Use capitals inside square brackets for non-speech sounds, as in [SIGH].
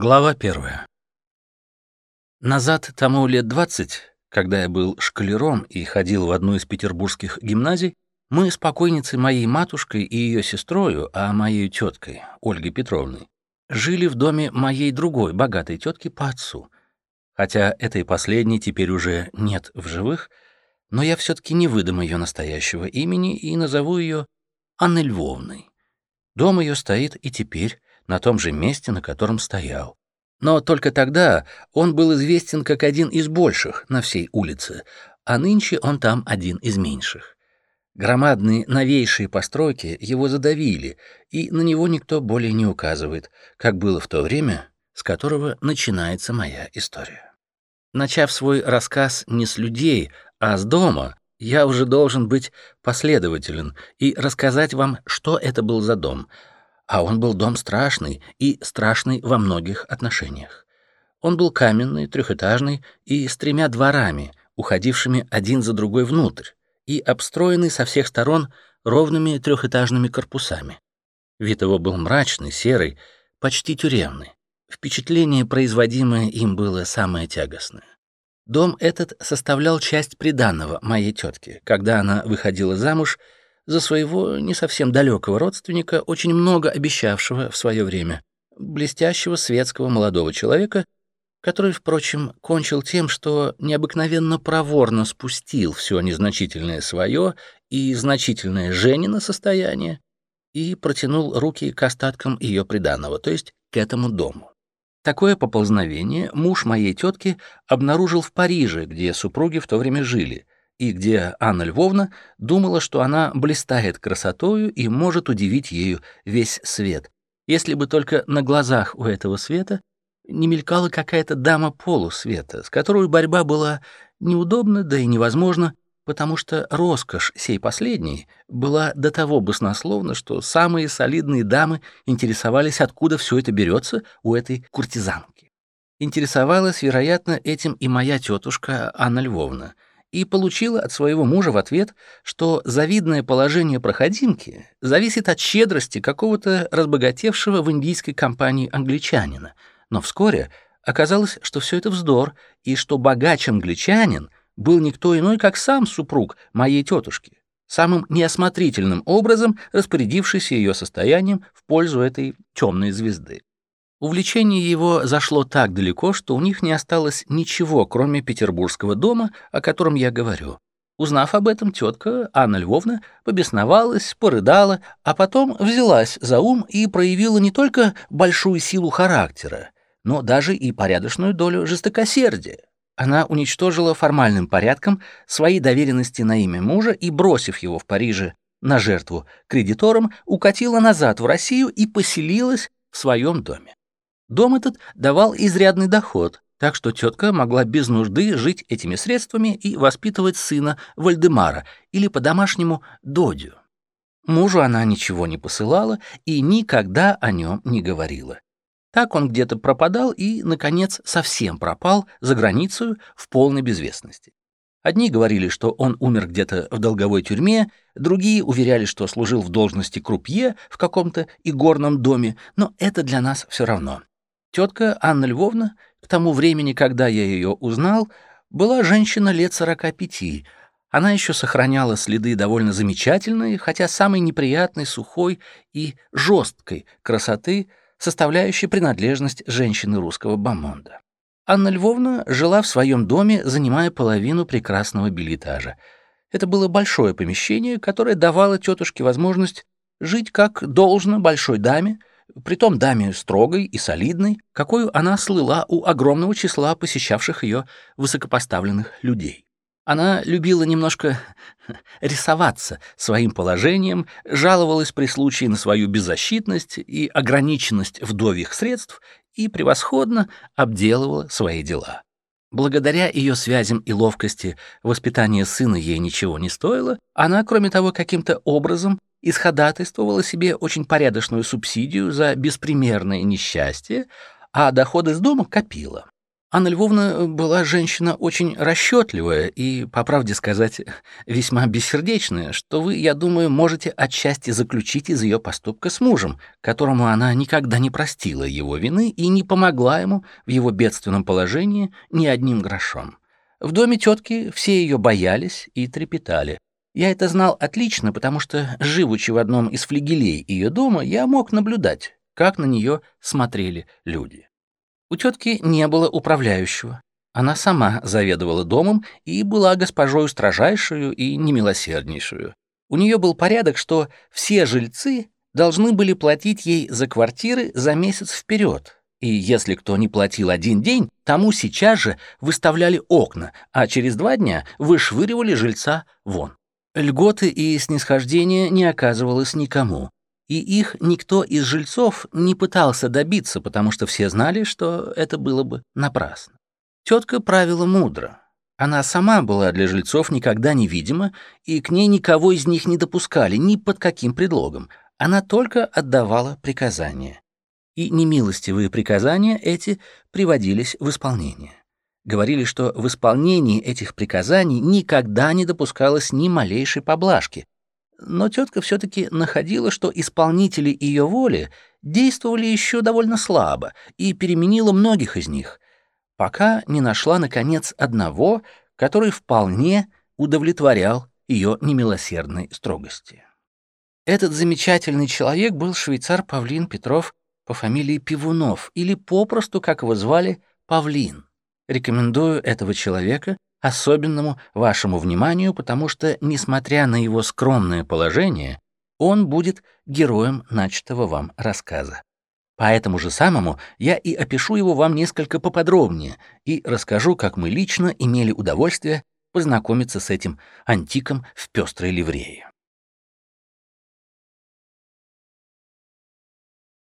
Глава первая. Назад тому лет двадцать, когда я был шкалером и ходил в одну из петербургских гимназий, мы с покойницей моей матушкой и ее сестрою, а моей теткой, Ольгой Петровной, жили в доме моей другой богатой тетки по отцу. Хотя этой последней теперь уже нет в живых, но я все-таки не выдам ее настоящего имени и назову ее Анной Львовной. Дом ее стоит и теперь, на том же месте, на котором стоял. Но только тогда он был известен как один из больших на всей улице, а нынче он там один из меньших. Громадные новейшие постройки его задавили, и на него никто более не указывает, как было в то время, с которого начинается моя история. Начав свой рассказ не с людей, а с дома, я уже должен быть последователен и рассказать вам, что это был за дом — а он был дом страшный и страшный во многих отношениях. Он был каменный, трехэтажный и с тремя дворами, уходившими один за другой внутрь, и обстроенный со всех сторон ровными трехэтажными корпусами. Вид его был мрачный, серый, почти тюремный. Впечатление, производимое им, было самое тягостное. Дом этот составлял часть приданного моей тетки, когда она выходила замуж за своего не совсем далекого родственника, очень много обещавшего в свое время, блестящего светского молодого человека, который, впрочем, кончил тем, что необыкновенно проворно спустил все незначительное свое и значительное Женина состояние и протянул руки к остаткам ее приданого, то есть к этому дому. Такое поползновение муж моей тетки обнаружил в Париже, где супруги в то время жили — и где Анна Львовна думала, что она блистает красотою и может удивить ею весь свет, если бы только на глазах у этого света не мелькала какая-то дама полусвета, с которой борьба была неудобна, да и невозможна, потому что роскошь сей последней была до того баснословна, что самые солидные дамы интересовались, откуда все это берется у этой куртизанки. Интересовалась, вероятно, этим и моя тетушка Анна Львовна — и получила от своего мужа в ответ, что завидное положение проходимки зависит от щедрости какого-то разбогатевшего в индийской компании англичанина. Но вскоре оказалось, что все это вздор, и что богач англичанин был никто иной, как сам супруг моей тетушки, самым неосмотрительным образом распорядившийся ее состоянием в пользу этой темной звезды. Увлечение его зашло так далеко, что у них не осталось ничего, кроме петербургского дома, о котором я говорю. Узнав об этом, тетка Анна Львовна побесновалась, порыдала, а потом взялась за ум и проявила не только большую силу характера, но даже и порядочную долю жестокосердия. Она уничтожила формальным порядком свои доверенности на имя мужа и, бросив его в Париже на жертву кредиторам, укатила назад в Россию и поселилась в своем доме. Дом этот давал изрядный доход, так что тетка могла без нужды жить этими средствами и воспитывать сына Вальдемара или по-домашнему Додю. Мужу она ничего не посылала и никогда о нем не говорила. Так он где-то пропадал и, наконец, совсем пропал за границу в полной безвестности. Одни говорили, что он умер где-то в долговой тюрьме, другие уверяли, что служил в должности крупье в каком-то игорном доме, но это для нас все равно. Тетка Анна Львовна, к тому времени, когда я ее узнал, была женщина лет сорока пяти. Она еще сохраняла следы довольно замечательной, хотя самой неприятной, сухой и жесткой красоты, составляющей принадлежность женщины русского бомонда. Анна Львовна жила в своем доме, занимая половину прекрасного билетажа. Это было большое помещение, которое давало тетушке возможность жить как должно большой даме, притом даме строгой и солидной, какой она слыла у огромного числа посещавших ее высокопоставленных людей. Она любила немножко [LAUGHS] рисоваться своим положением, жаловалась при случае на свою беззащитность и ограниченность вдовьих средств и превосходно обделывала свои дела. Благодаря ее связям и ловкости воспитание сына ей ничего не стоило, она, кроме того, каким-то образом исходатайствовала себе очень порядочную субсидию за беспримерное несчастье, а доходы с дома копила. Анна Львовна была женщина очень расчетливая и, по правде сказать, весьма бессердечная, что вы, я думаю, можете отчасти заключить из ее поступка с мужем, которому она никогда не простила его вины и не помогла ему в его бедственном положении ни одним грошом. В доме тетки все ее боялись и трепетали. Я это знал отлично, потому что, живучи в одном из флигелей ее дома, я мог наблюдать, как на нее смотрели люди. У тетки не было управляющего. Она сама заведовала домом и была госпожою строжайшую и немилосерднейшую. У нее был порядок, что все жильцы должны были платить ей за квартиры за месяц вперед. И если кто не платил один день, тому сейчас же выставляли окна, а через два дня вышвыривали жильца вон. Льготы и снисхождения не оказывалось никому и их никто из жильцов не пытался добиться, потому что все знали, что это было бы напрасно. Тетка правила мудро. Она сама была для жильцов никогда невидима, и к ней никого из них не допускали ни под каким предлогом. Она только отдавала приказания. И немилостивые приказания эти приводились в исполнение. Говорили, что в исполнении этих приказаний никогда не допускалось ни малейшей поблажки, но тетка все-таки находила, что исполнители ее воли действовали еще довольно слабо и переменила многих из них, пока не нашла, наконец, одного, который вполне удовлетворял ее немилосердной строгости. Этот замечательный человек был швейцар Павлин Петров по фамилии Пивунов, или попросту, как его звали, Павлин. Рекомендую этого человека особенному вашему вниманию, потому что, несмотря на его скромное положение, он будет героем начатого вам рассказа. По этому же самому я и опишу его вам несколько поподробнее и расскажу, как мы лично имели удовольствие познакомиться с этим антиком в пестрой ливрее.